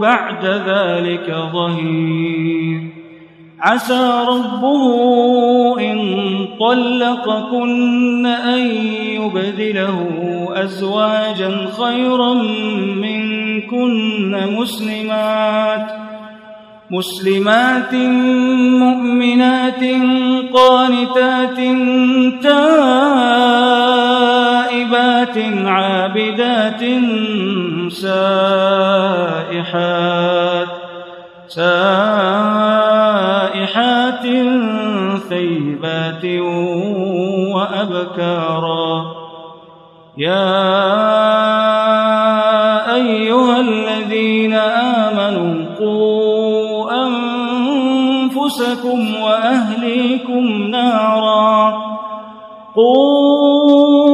بعد ذلك ظهير. عسى ربه إن طلقكن أن يبدله أزواجا خيرا منكن مسلمات مسلمات مؤمنات قانتات تائبات عابدات سائحات سائحات ثيبات وأبكارا. يا أيها الذين آمنوا قوا أنفسكم وأهليكم نارا. قوا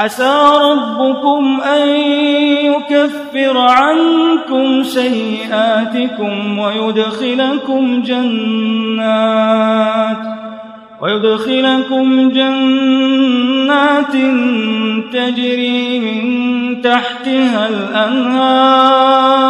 عسى ربكم أن يكفر عنكم سيئاتكم ويدخلكم جنات ويدخلكم جنات تجري من تحتها الأنهار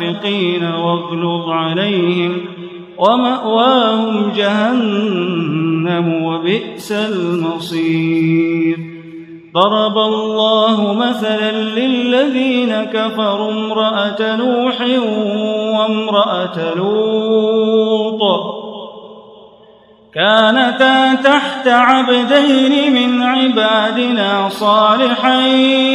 والمنافقين واغلظ عليهم ومأواهم جهنم وبئس المصير. ضرب الله مثلا للذين كفروا امرأة نوح وامرأة لوط. كانتا تحت عبدين من عبادنا صالحين.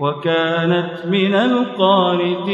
وكانت من القانتين.